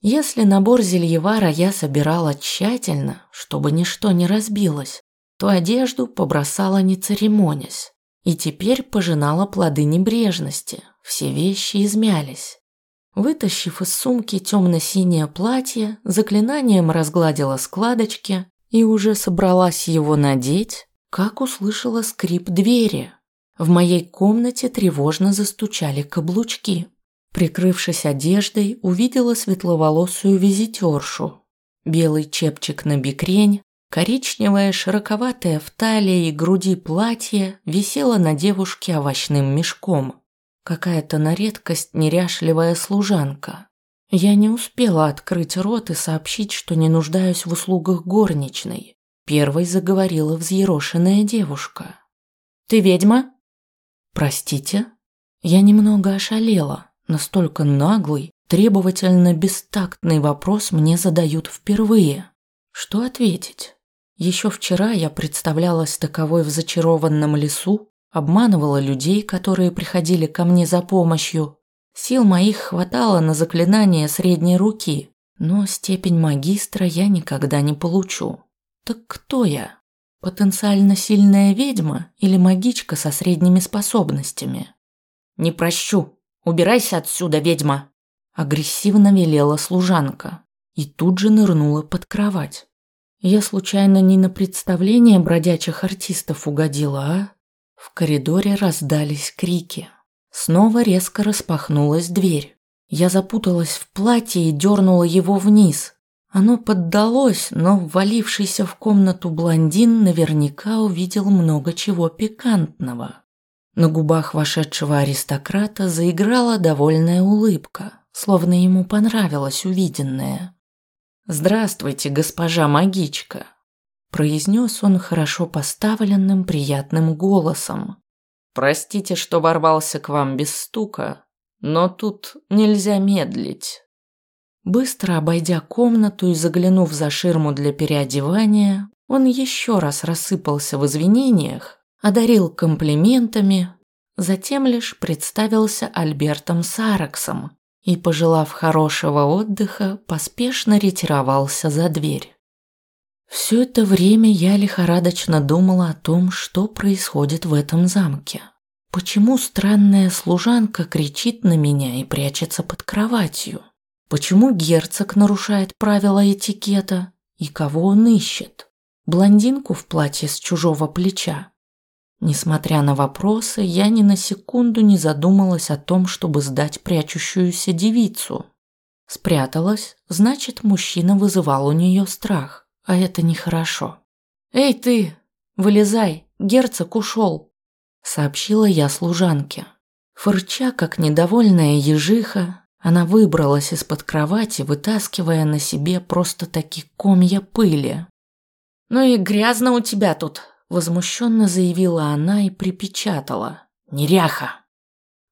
Если набор зельевара я собирала тщательно, чтобы ничто не разбилось, то одежду побросала не церемонясь. И теперь пожинала плоды небрежности, все вещи измялись. Вытащив из сумки темно-синее платье, заклинанием разгладила складочки и уже собралась его надеть, как услышала скрип двери. В моей комнате тревожно застучали каблучки. Прикрывшись одеждой, увидела светловолосую визитершу. Белый чепчик на бикрень, коричневое широковатое в талии и груди платье висело на девушке овощным мешком. Какая-то на редкость неряшливая служанка. Я не успела открыть рот и сообщить, что не нуждаюсь в услугах горничной. Первой заговорила взъерошенная девушка. «Ты ведьма?» «Простите?» Я немного ошалела. Настолько наглый, требовательно бестактный вопрос мне задают впервые. Что ответить? Еще вчера я представлялась таковой в зачарованном лесу, обманывала людей, которые приходили ко мне за помощью. Сил моих хватало на заклинание средней руки, но степень магистра я никогда не получу. Так кто я? Потенциально сильная ведьма или магичка со средними способностями? Не прощу. Убирайся отсюда, ведьма, агрессивно велела служанка и тут же нырнула под кровать. Я случайно не на представление бродячих артистов угодила, а? В коридоре раздались крики. Снова резко распахнулась дверь. Я запуталась в платье и дернула его вниз. Оно поддалось, но ввалившийся в комнату блондин наверняка увидел много чего пикантного. На губах вошедшего аристократа заиграла довольная улыбка, словно ему понравилось увиденное. «Здравствуйте, госпожа магичка», произнес он хорошо поставленным приятным голосом. Простите, что ворвался к вам без стука, но тут нельзя медлить. Быстро обойдя комнату и заглянув за ширму для переодевания, он еще раз рассыпался в извинениях, одарил комплиментами, затем лишь представился Альбертом Сараксом и, пожелав хорошего отдыха, поспешно ретировался за дверь. Все это время я лихорадочно думала о том, что происходит в этом замке. Почему странная служанка кричит на меня и прячется под кроватью? Почему герцог нарушает правила этикета? И кого он ищет? Блондинку в платье с чужого плеча? Несмотря на вопросы, я ни на секунду не задумалась о том, чтобы сдать прячущуюся девицу. Спряталась, значит, мужчина вызывал у нее страх а это нехорошо. «Эй ты, вылезай, герцог ушел», — сообщила я служанке. Фырча, как недовольная ежиха, она выбралась из-под кровати, вытаскивая на себе просто-таки комья пыли. «Ну и грязно у тебя тут», — возмущенно заявила она и припечатала. «Неряха!»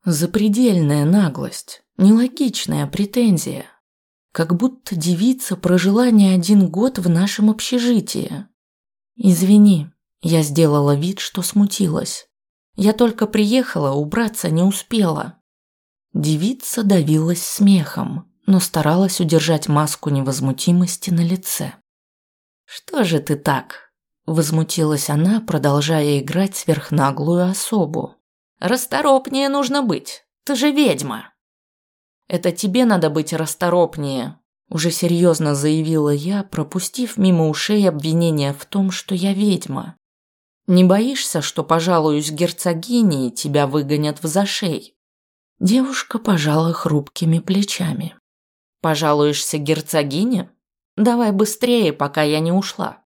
Запредельная наглость, нелогичная претензия. Как будто девица прожила не один год в нашем общежитии. Извини, я сделала вид, что смутилась. Я только приехала, убраться не успела. Девица давилась смехом, но старалась удержать маску невозмутимости на лице. «Что же ты так?» – возмутилась она, продолжая играть сверхнаглую особу. «Расторопнее нужно быть, ты же ведьма!» «Это тебе надо быть расторопнее», – уже серьезно заявила я, пропустив мимо ушей обвинения в том, что я ведьма. «Не боишься, что пожалуюсь герцогине и тебя выгонят в зашей?» Девушка пожала хрупкими плечами. «Пожалуешься герцогине?» Давай быстрее, пока я не ушла.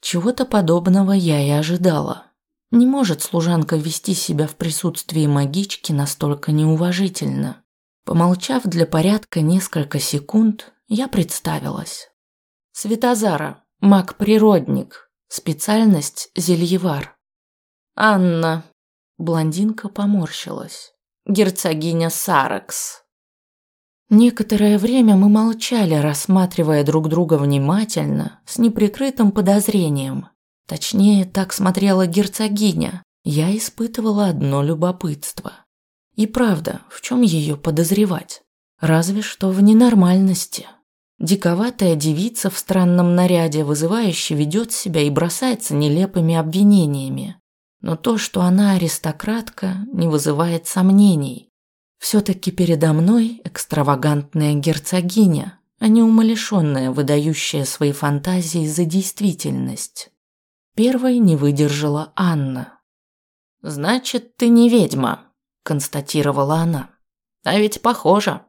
Чего-то подобного я и ожидала. Не может служанка вести себя в присутствии магички настолько неуважительно. Помолчав для порядка несколько секунд, я представилась. Светозара, маг-природник, специальность зельевар. Анна. Блондинка поморщилась. Герцогиня Сарекс. Некоторое время мы молчали, рассматривая друг друга внимательно, с неприкрытым подозрением. Точнее, так смотрела герцогиня. Я испытывала одно любопытство. И правда, в чем ее подозревать? Разве что в ненормальности. Диковатая девица в странном наряде вызывающе ведет себя и бросается нелепыми обвинениями. Но то, что она аристократка, не вызывает сомнений. Все-таки передо мной экстравагантная герцогиня, а не умалишенная, выдающая свои фантазии за действительность. Первой не выдержала Анна. «Значит, ты не ведьма», – констатировала она. «А ведь похоже».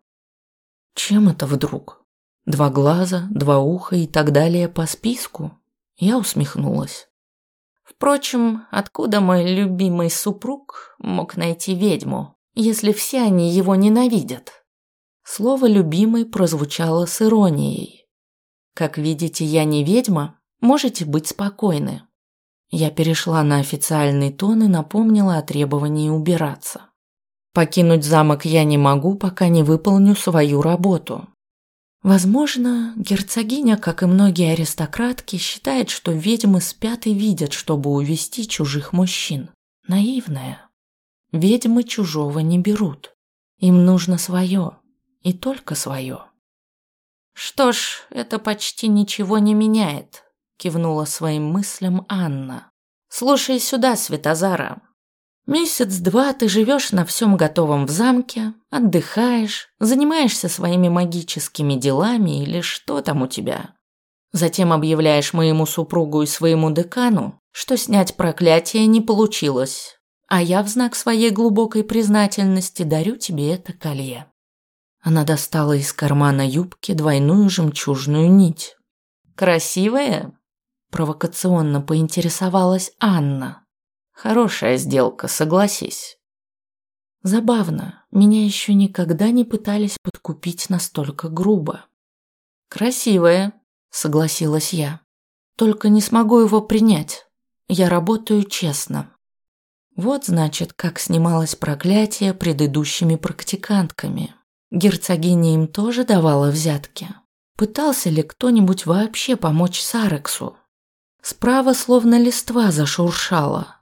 Чем это вдруг? Два глаза, два уха и так далее по списку? Я усмехнулась. Впрочем, откуда мой любимый супруг мог найти ведьму? если все они его ненавидят? Слово «любимый» прозвучало с иронией. Как видите, я не ведьма, можете быть спокойны. Я перешла на официальный тон и напомнила о требовании убираться. Покинуть замок я не могу, пока не выполню свою работу. Возможно, герцогиня, как и многие аристократки, считает, что ведьмы спят и видят, чтобы увести чужих мужчин. Наивная. Ведьмы чужого не берут. Им нужно свое. И только свое. Что ж, это почти ничего не меняет, кивнула своим мыслям Анна. Слушай сюда, Светозара. Месяц-два ты живешь на всем готовом в замке, отдыхаешь, занимаешься своими магическими делами или что там у тебя. Затем объявляешь моему супругу и своему декану, что снять проклятие не получилось, а я в знак своей глубокой признательности дарю тебе это колье. Она достала из кармана юбки двойную жемчужную нить. Красивая? Провокационно поинтересовалась Анна. Хорошая сделка, согласись. Забавно, меня еще никогда не пытались подкупить настолько грубо. Красивая, согласилась я. Только не смогу его принять. Я работаю честно. Вот, значит, как снималось проклятие предыдущими практикантками. Герцогиня им тоже давала взятки. Пытался ли кто-нибудь вообще помочь Сарексу? Справа словно листва зашуршала.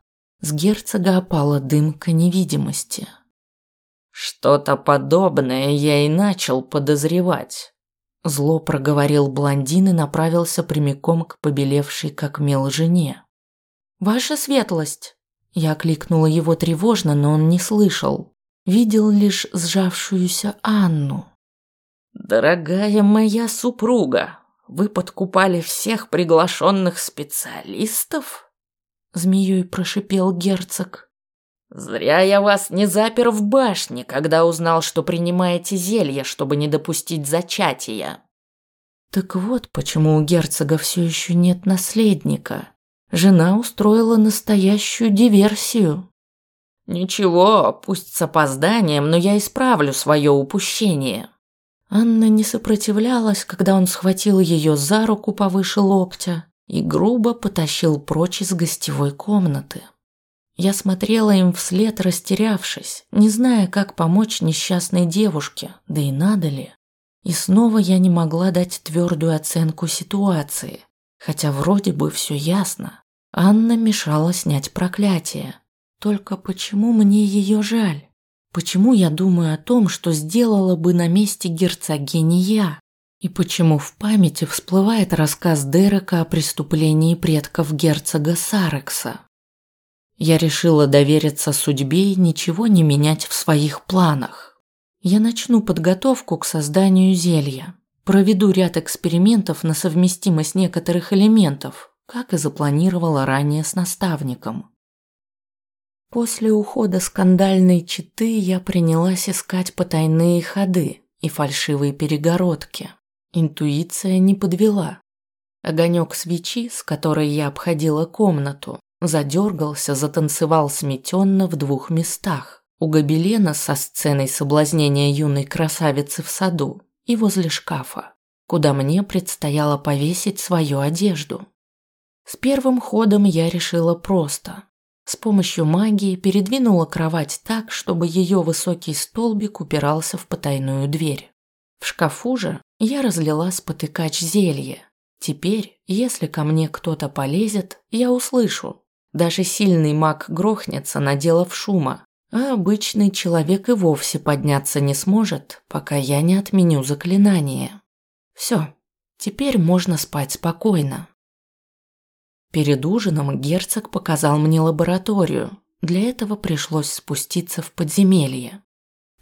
С герцога опала дымка невидимости. «Что-то подобное я и начал подозревать», – зло проговорил блондин и направился прямиком к побелевшей как мел жене. «Ваша светлость!» Я кликнула его тревожно, но он не слышал. Видел лишь сжавшуюся Анну. «Дорогая моя супруга, вы подкупали всех приглашенных специалистов?» Змеей прошипел герцог. «Зря я вас не запер в башне, когда узнал, что принимаете зелье, чтобы не допустить зачатия». Так вот почему у герцога все еще нет наследника. Жена устроила настоящую диверсию. Ничего, пусть с опозданием, но я исправлю свое упущение. Анна не сопротивлялась, когда он схватил ее за руку повыше локтя и грубо потащил прочь из гостевой комнаты. Я смотрела им вслед, растерявшись, не зная, как помочь несчастной девушке, да и надо ли. И снова я не могла дать твердую оценку ситуации, Хотя вроде бы все ясно. Анна мешала снять проклятие. Только почему мне ее жаль? Почему я думаю о том, что сделала бы на месте герцогини я? И почему в памяти всплывает рассказ Дерека о преступлении предков герцога Сарекса? Я решила довериться судьбе и ничего не менять в своих планах. Я начну подготовку к созданию зелья. Проведу ряд экспериментов на совместимость некоторых элементов, как и запланировала ранее с наставником. После ухода скандальной читы я принялась искать потайные ходы и фальшивые перегородки. Интуиция не подвела. Огонек свечи, с которой я обходила комнату, задергался, затанцевал сметенно в двух местах. У гобелена со сценой соблазнения юной красавицы в саду и возле шкафа, куда мне предстояло повесить свою одежду. С первым ходом я решила просто. С помощью магии передвинула кровать так, чтобы ее высокий столбик упирался в потайную дверь. В шкафу же я разлила спотыкач зелье. Теперь, если ко мне кто-то полезет, я услышу. Даже сильный маг грохнется, наделав шума, а обычный человек и вовсе подняться не сможет, пока я не отменю заклинание. Все, теперь можно спать спокойно. Перед ужином герцог показал мне лабораторию. Для этого пришлось спуститься в подземелье.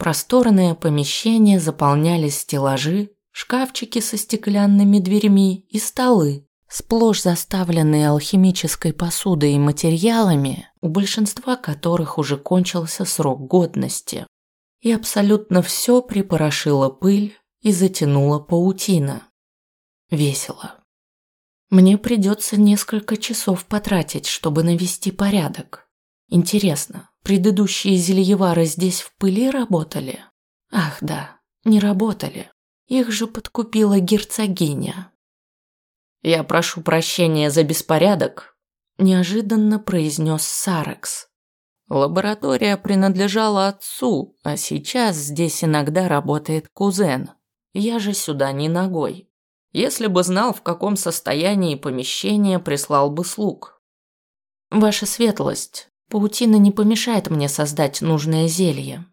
Просторное помещение заполняли стеллажи, шкафчики со стеклянными дверьми и столы, сплошь заставленные алхимической посудой и материалами, у большинства которых уже кончился срок годности. И абсолютно все припорошила пыль и затянула паутина. Весело. Мне придется несколько часов потратить, чтобы навести порядок. Интересно, предыдущие зельевары здесь в пыли работали? Ах да, не работали. Их же подкупила герцогиня. «Я прошу прощения за беспорядок», – неожиданно произнес Сарекс. «Лаборатория принадлежала отцу, а сейчас здесь иногда работает кузен. Я же сюда не ногой». Если бы знал, в каком состоянии помещение, прислал бы слуг. Ваша светлость, паутина не помешает мне создать нужное зелье.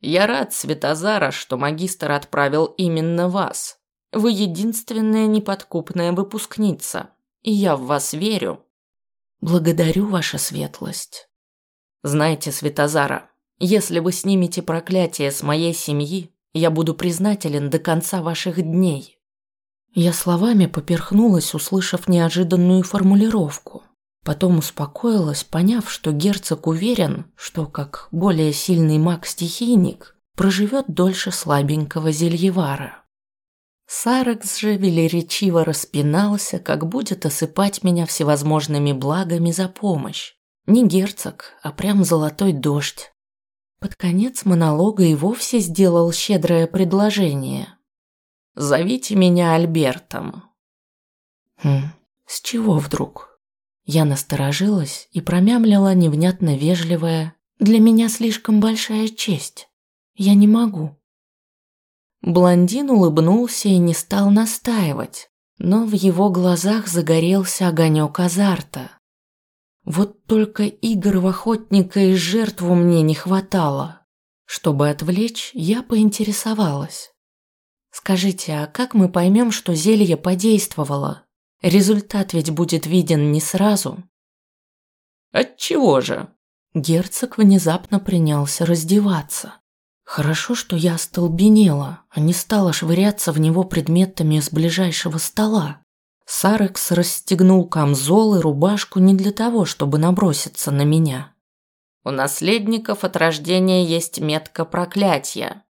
Я рад, Светозара, что магистр отправил именно вас. Вы единственная неподкупная выпускница, и я в вас верю. Благодарю, ваша светлость. Знаете, Светозара, если вы снимете проклятие с моей семьи, я буду признателен до конца ваших дней. Я словами поперхнулась, услышав неожиданную формулировку. Потом успокоилась, поняв, что герцог уверен, что, как более сильный маг-стихийник, проживет дольше слабенького зельевара. Сарекс же велеречиво распинался, как будет осыпать меня всевозможными благами за помощь. Не герцог, а прям золотой дождь. Под конец монолога и вовсе сделал щедрое предложение – Зовите меня Альбертом. Хм, с чего вдруг? Я насторожилась и промямлила невнятно вежливая «Для меня слишком большая честь. Я не могу». Блондин улыбнулся и не стал настаивать, но в его глазах загорелся огонек азарта. Вот только игр в охотника и жертву мне не хватало. Чтобы отвлечь, я поинтересовалась. Скажите, а как мы поймем, что зелье подействовало? Результат ведь будет виден не сразу. Отчего же? Герцог внезапно принялся раздеваться. Хорошо, что я остолбенела, а не стала швыряться в него предметами с ближайшего стола. Сарекс расстегнул камзол и рубашку не для того, чтобы наброситься на меня. У наследников от рождения есть метка проклятия.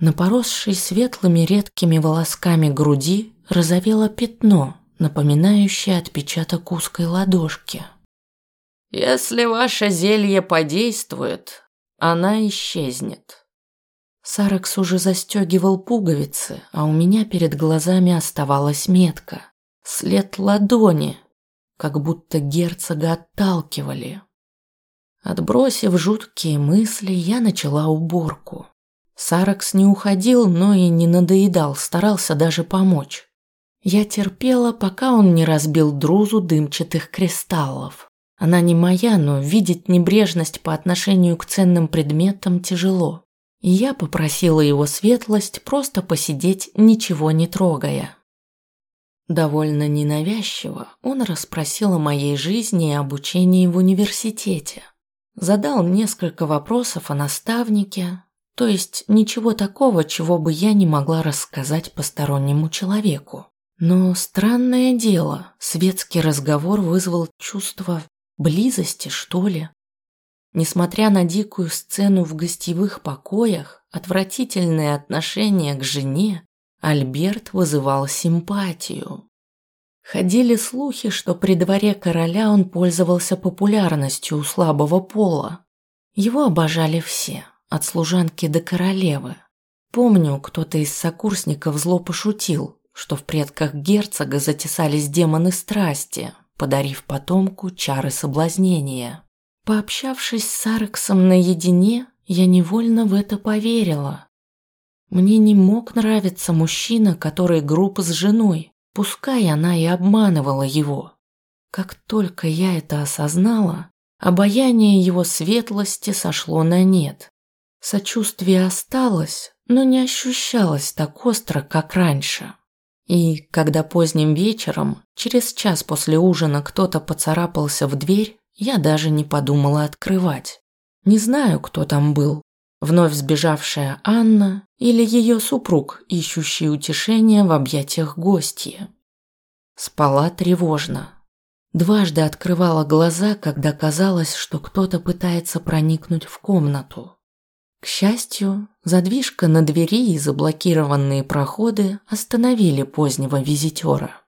На поросшей светлыми редкими волосками груди розовело пятно, напоминающее отпечаток узкой ладошки. «Если ваше зелье подействует, она исчезнет». Сарекс уже застегивал пуговицы, а у меня перед глазами оставалась метка. След ладони, как будто герцога отталкивали. Отбросив жуткие мысли, я начала уборку. Саракс не уходил, но и не надоедал, старался даже помочь. Я терпела, пока он не разбил друзу дымчатых кристаллов. Она не моя, но видеть небрежность по отношению к ценным предметам тяжело. И я попросила его светлость просто посидеть, ничего не трогая. Довольно ненавязчиво он расспросил о моей жизни и обучении в университете. Задал несколько вопросов о наставнике, то есть ничего такого, чего бы я не могла рассказать постороннему человеку. Но странное дело, светский разговор вызвал чувство близости, что ли. Несмотря на дикую сцену в гостевых покоях, отвратительное отношение к жене, Альберт вызывал симпатию. Ходили слухи, что при дворе короля он пользовался популярностью у слабого пола. Его обожали все, от служанки до королевы. Помню, кто-то из сокурсников зло пошутил, что в предках герцога затесались демоны страсти, подарив потомку чары соблазнения. Пообщавшись с Арксом наедине, я невольно в это поверила. Мне не мог нравиться мужчина, который груб с женой, пускай она и обманывала его. Как только я это осознала, обаяние его светлости сошло на нет. Сочувствие осталось, но не ощущалось так остро, как раньше. И когда поздним вечером, через час после ужина, кто-то поцарапался в дверь, я даже не подумала открывать. Не знаю, кто там был. Вновь сбежавшая Анна или ее супруг, ищущий утешения в объятиях гостья. Спала тревожно. Дважды открывала глаза, когда казалось, что кто-то пытается проникнуть в комнату. К счастью, задвижка на двери и заблокированные проходы остановили позднего визитера.